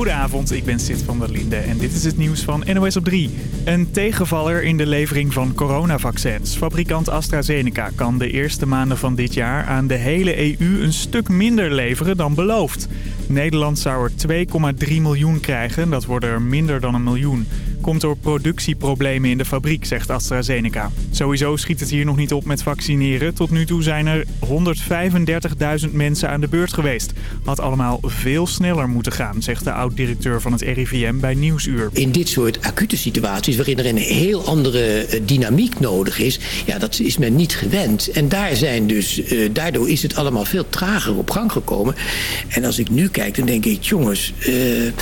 Goedenavond, ik ben Sid van der Linde en dit is het nieuws van NOS op 3. Een tegenvaller in de levering van coronavaccins. Fabrikant AstraZeneca kan de eerste maanden van dit jaar aan de hele EU een stuk minder leveren dan beloofd. Nederland zou er 2,3 miljoen krijgen, dat worden er minder dan een miljoen komt door productieproblemen in de fabriek, zegt AstraZeneca. Sowieso schiet het hier nog niet op met vaccineren. Tot nu toe zijn er 135.000 mensen aan de beurt geweest. Had allemaal veel sneller moeten gaan, zegt de oud-directeur van het RIVM bij Nieuwsuur. In dit soort acute situaties waarin er een heel andere eh, dynamiek nodig is... ja, dat is men niet gewend. En daar zijn dus, uh, daardoor is het allemaal veel trager op gang gekomen. En als ik nu kijk, dan denk ik, jongens... Uh,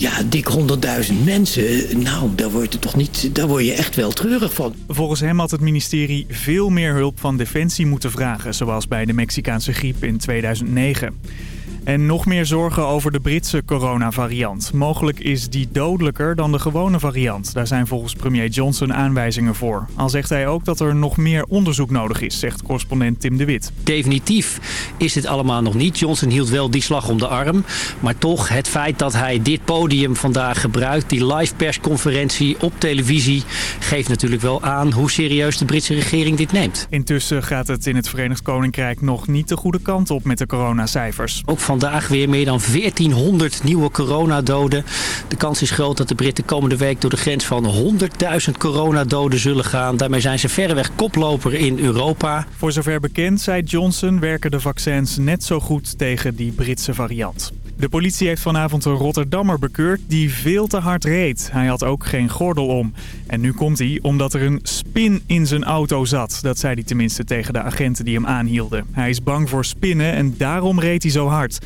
ja, dik 100.000 mensen, nou, daar word, je toch niet, daar word je echt wel treurig van. Volgens hem had het ministerie veel meer hulp van Defensie moeten vragen... zoals bij de Mexicaanse griep in 2009. En nog meer zorgen over de Britse coronavariant. Mogelijk is die dodelijker dan de gewone variant. Daar zijn volgens premier Johnson aanwijzingen voor. Al zegt hij ook dat er nog meer onderzoek nodig is, zegt correspondent Tim de Wit. Definitief is dit allemaal nog niet. Johnson hield wel die slag om de arm. Maar toch, het feit dat hij dit podium vandaag gebruikt, die live persconferentie op televisie, geeft natuurlijk wel aan hoe serieus de Britse regering dit neemt. Intussen gaat het in het Verenigd Koninkrijk nog niet de goede kant op met de coronacijfers. Ook vandaag weer meer dan 1400 nieuwe coronadoden. De kans is groot dat de Britten komende week door de grens van 100.000 coronadoden zullen gaan. Daarmee zijn ze verreweg koploper in Europa. Voor zover bekend, zei Johnson, werken de vaccins net zo goed tegen die Britse variant. De politie heeft vanavond een Rotterdammer bekeurd die veel te hard reed. Hij had ook geen gordel om. En nu komt hij omdat er een spin in zijn auto zat. Dat zei hij tenminste tegen de agenten die hem aanhielden. Hij is bang voor spinnen en daarom reed hij zo hard.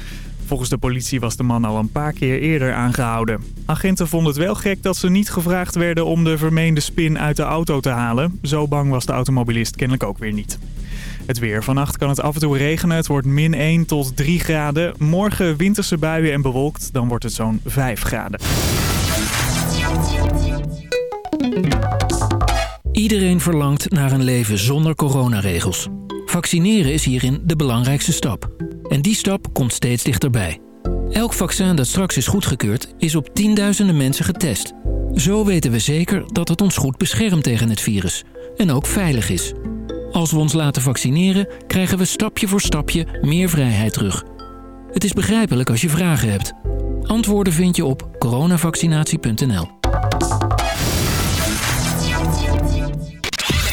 Volgens de politie was de man al een paar keer eerder aangehouden. Agenten vonden het wel gek dat ze niet gevraagd werden om de vermeende spin uit de auto te halen. Zo bang was de automobilist kennelijk ook weer niet. Het weer. Vannacht kan het af en toe regenen. Het wordt min 1 tot 3 graden. Morgen winterse buien en bewolkt. Dan wordt het zo'n 5 graden. Iedereen verlangt naar een leven zonder coronaregels. Vaccineren is hierin de belangrijkste stap. En die stap komt steeds dichterbij. Elk vaccin dat straks is goedgekeurd is op tienduizenden mensen getest. Zo weten we zeker dat het ons goed beschermt tegen het virus. En ook veilig is. Als we ons laten vaccineren, krijgen we stapje voor stapje meer vrijheid terug. Het is begrijpelijk als je vragen hebt. Antwoorden vind je op coronavaccinatie.nl.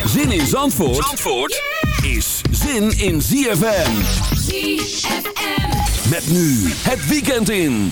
Zin in Zandvoort, Zandvoort is zin in ZFM. ZFM. Met nu het weekend in.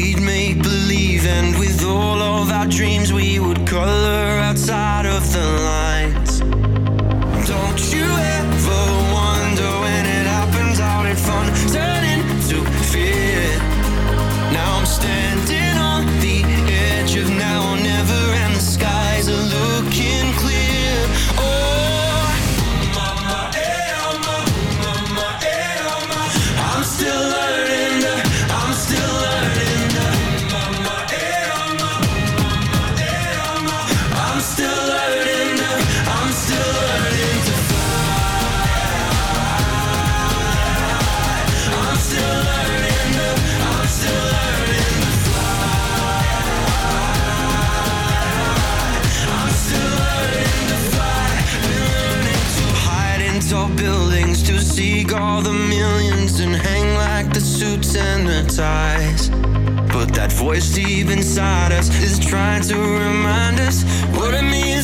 we'd make believe, and with all of our dreams, we would color outside. voice deep inside us is trying to remind us what it means.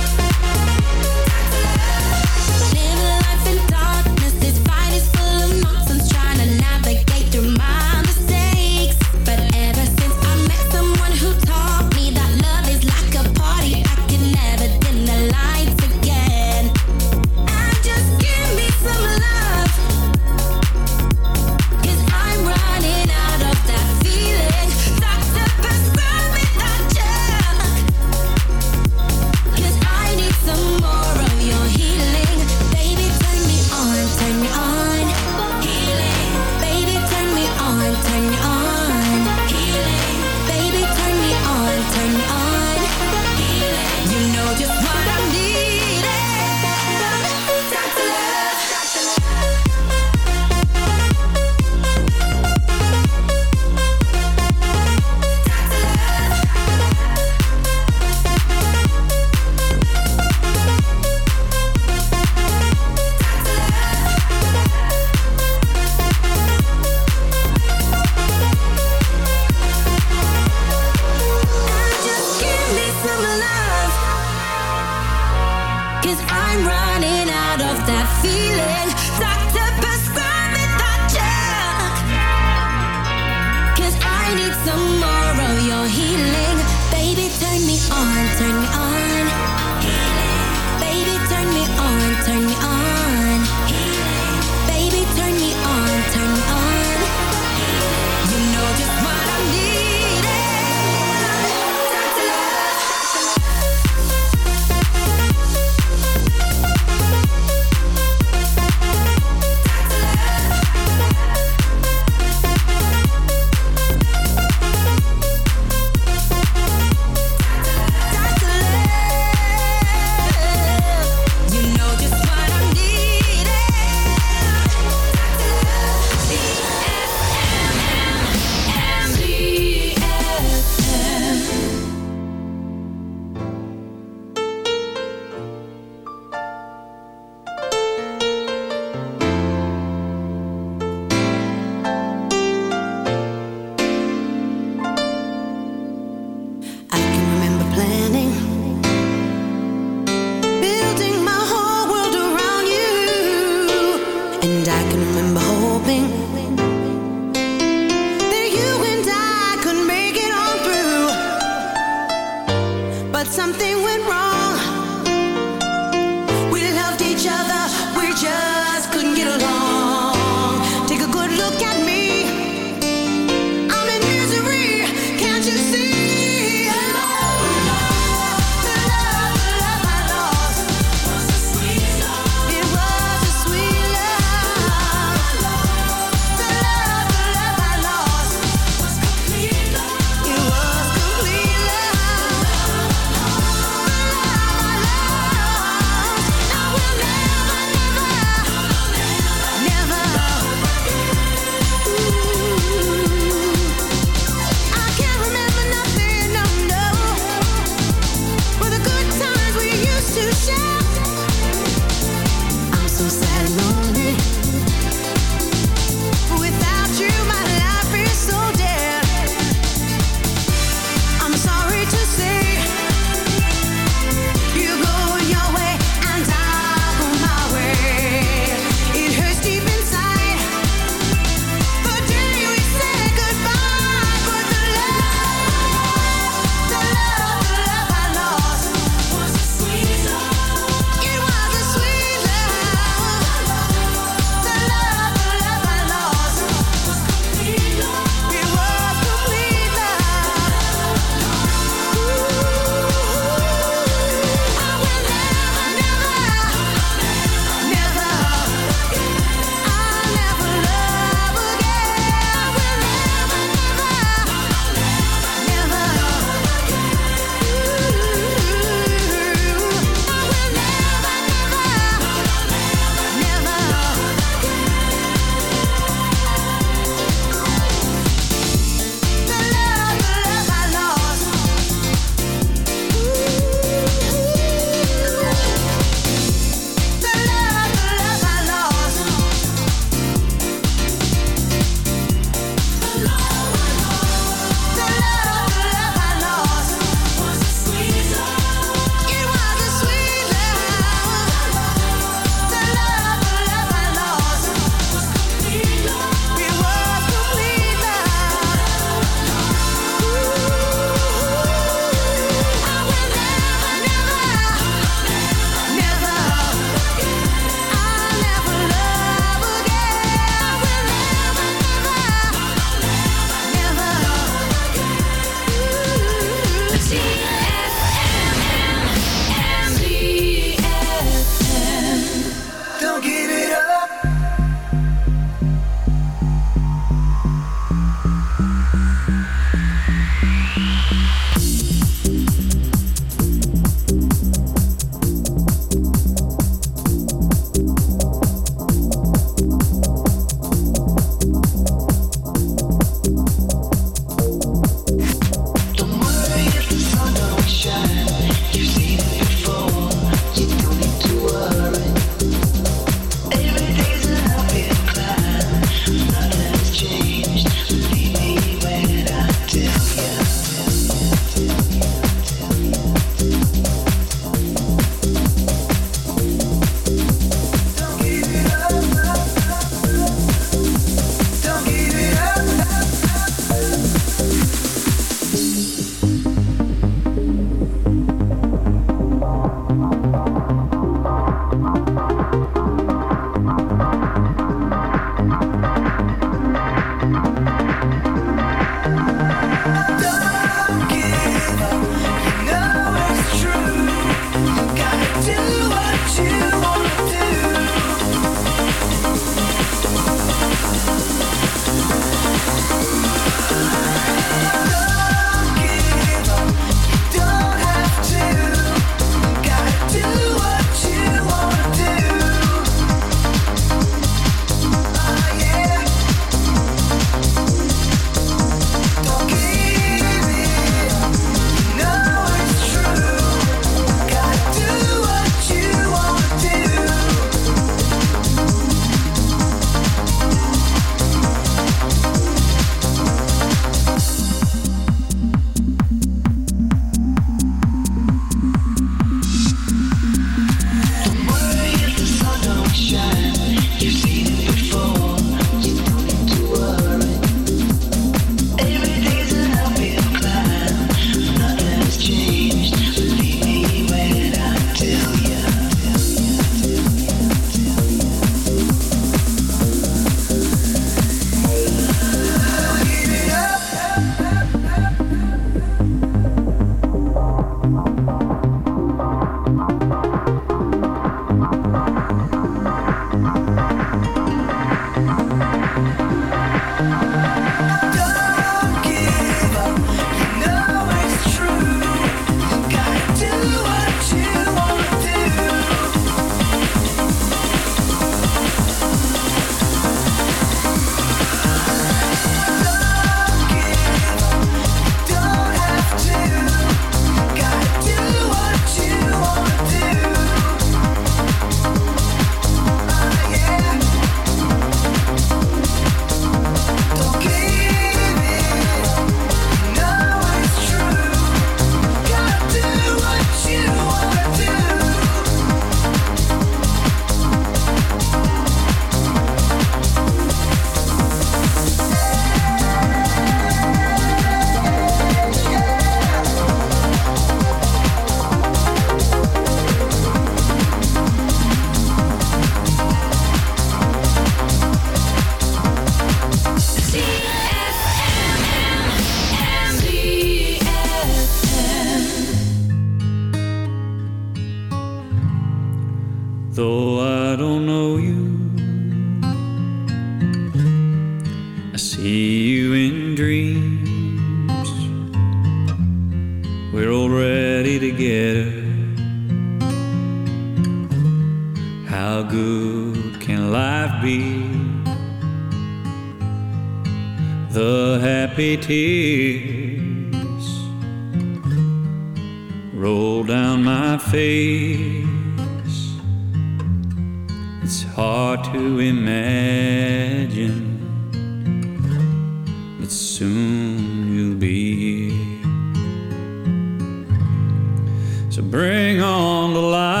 to bring on the light,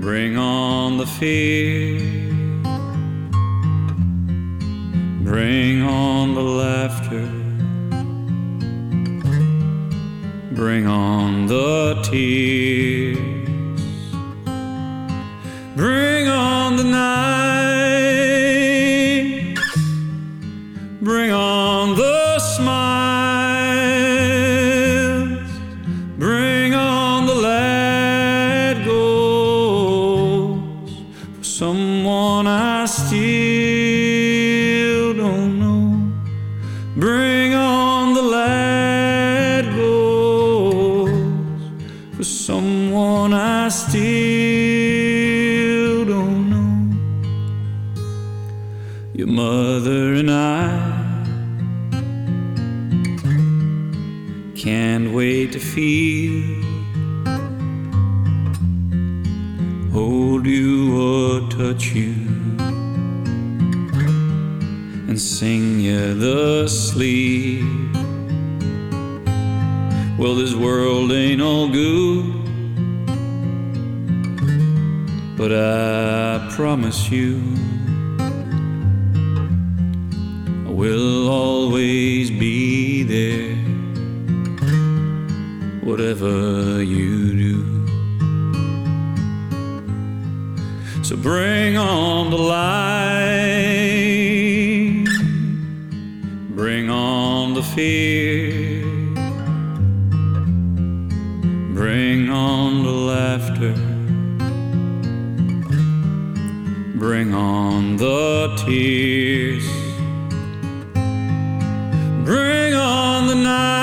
bring on the fear, bring on the laughter, bring on the tears. asleep. Well, this world ain't all good, but I promise you. Bring on the tears. Bring on the night.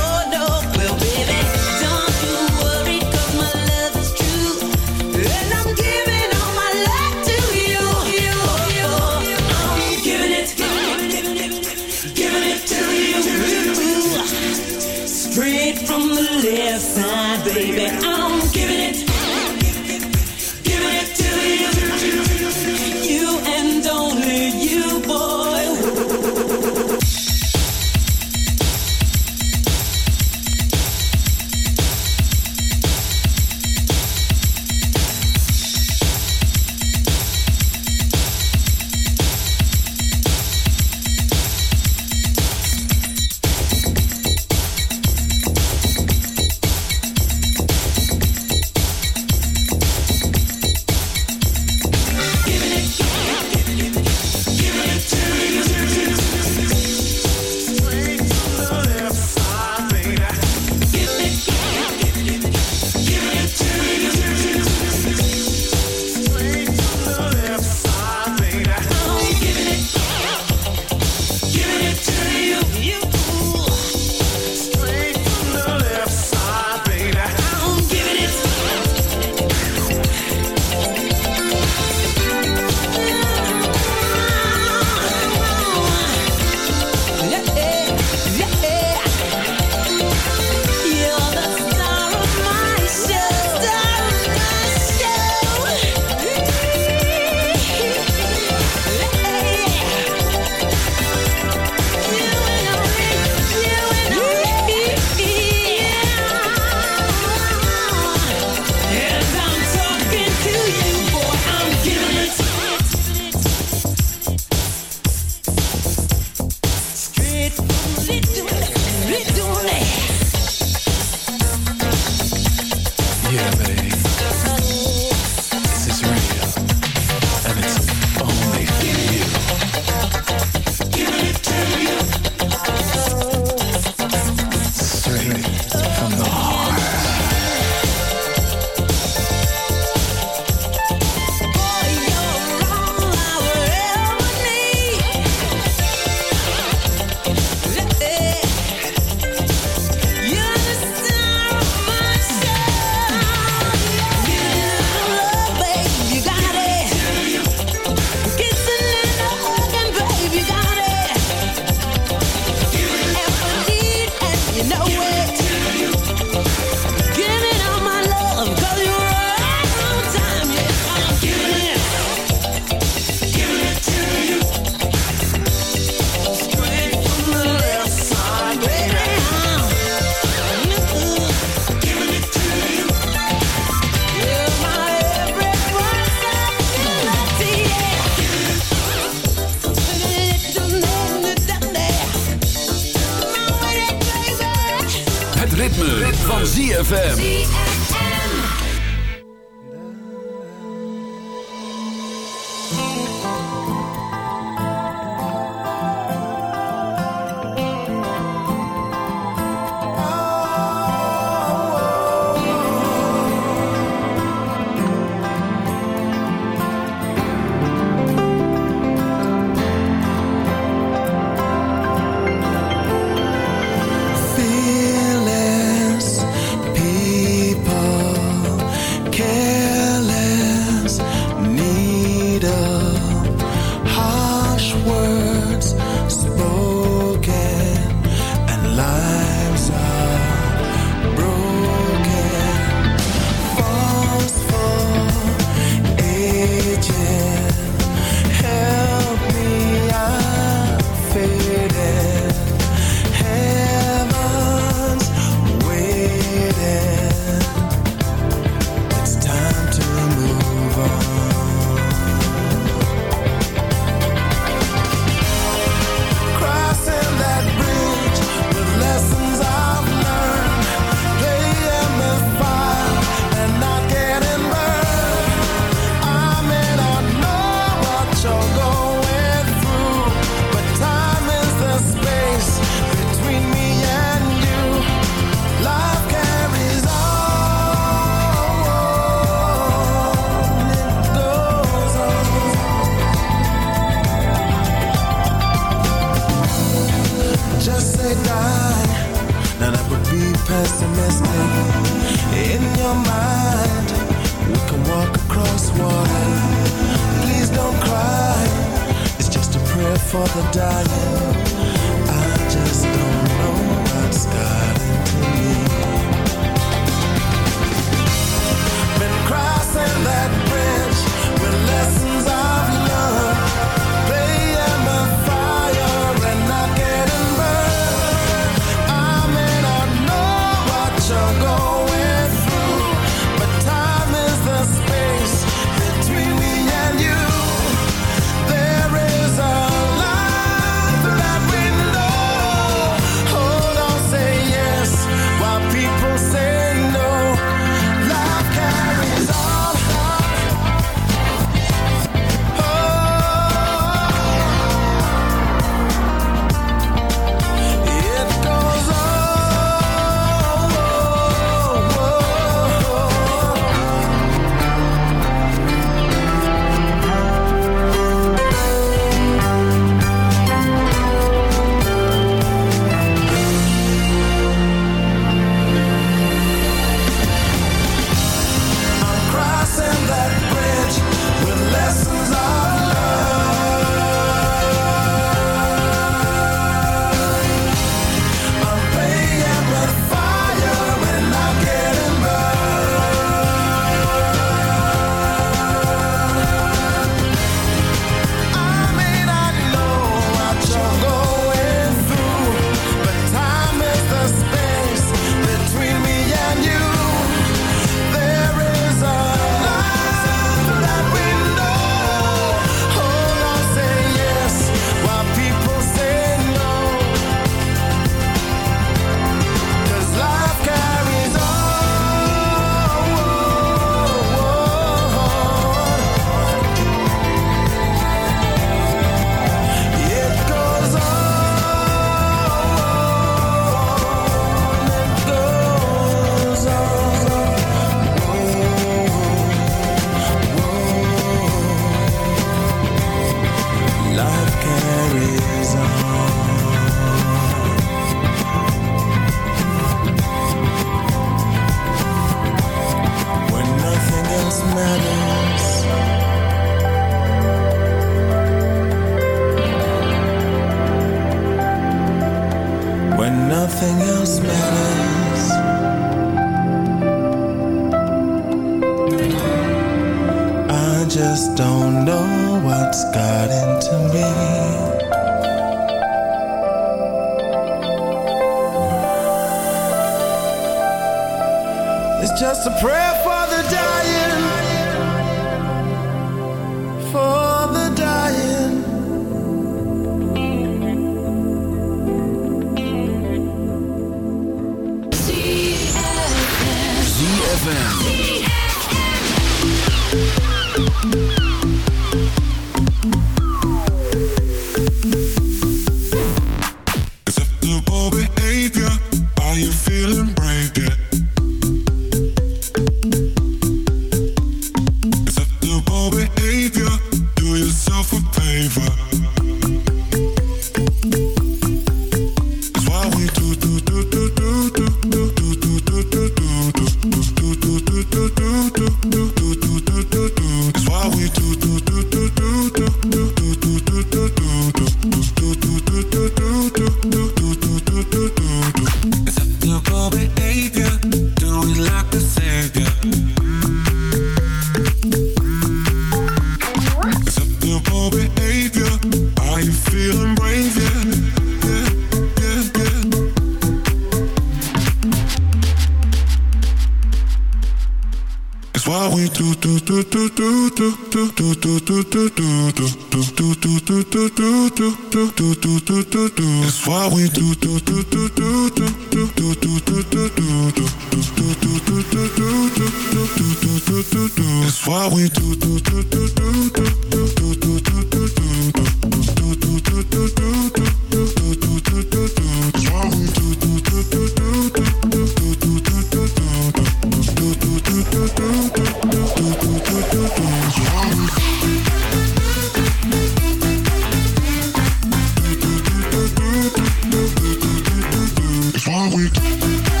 It's one week.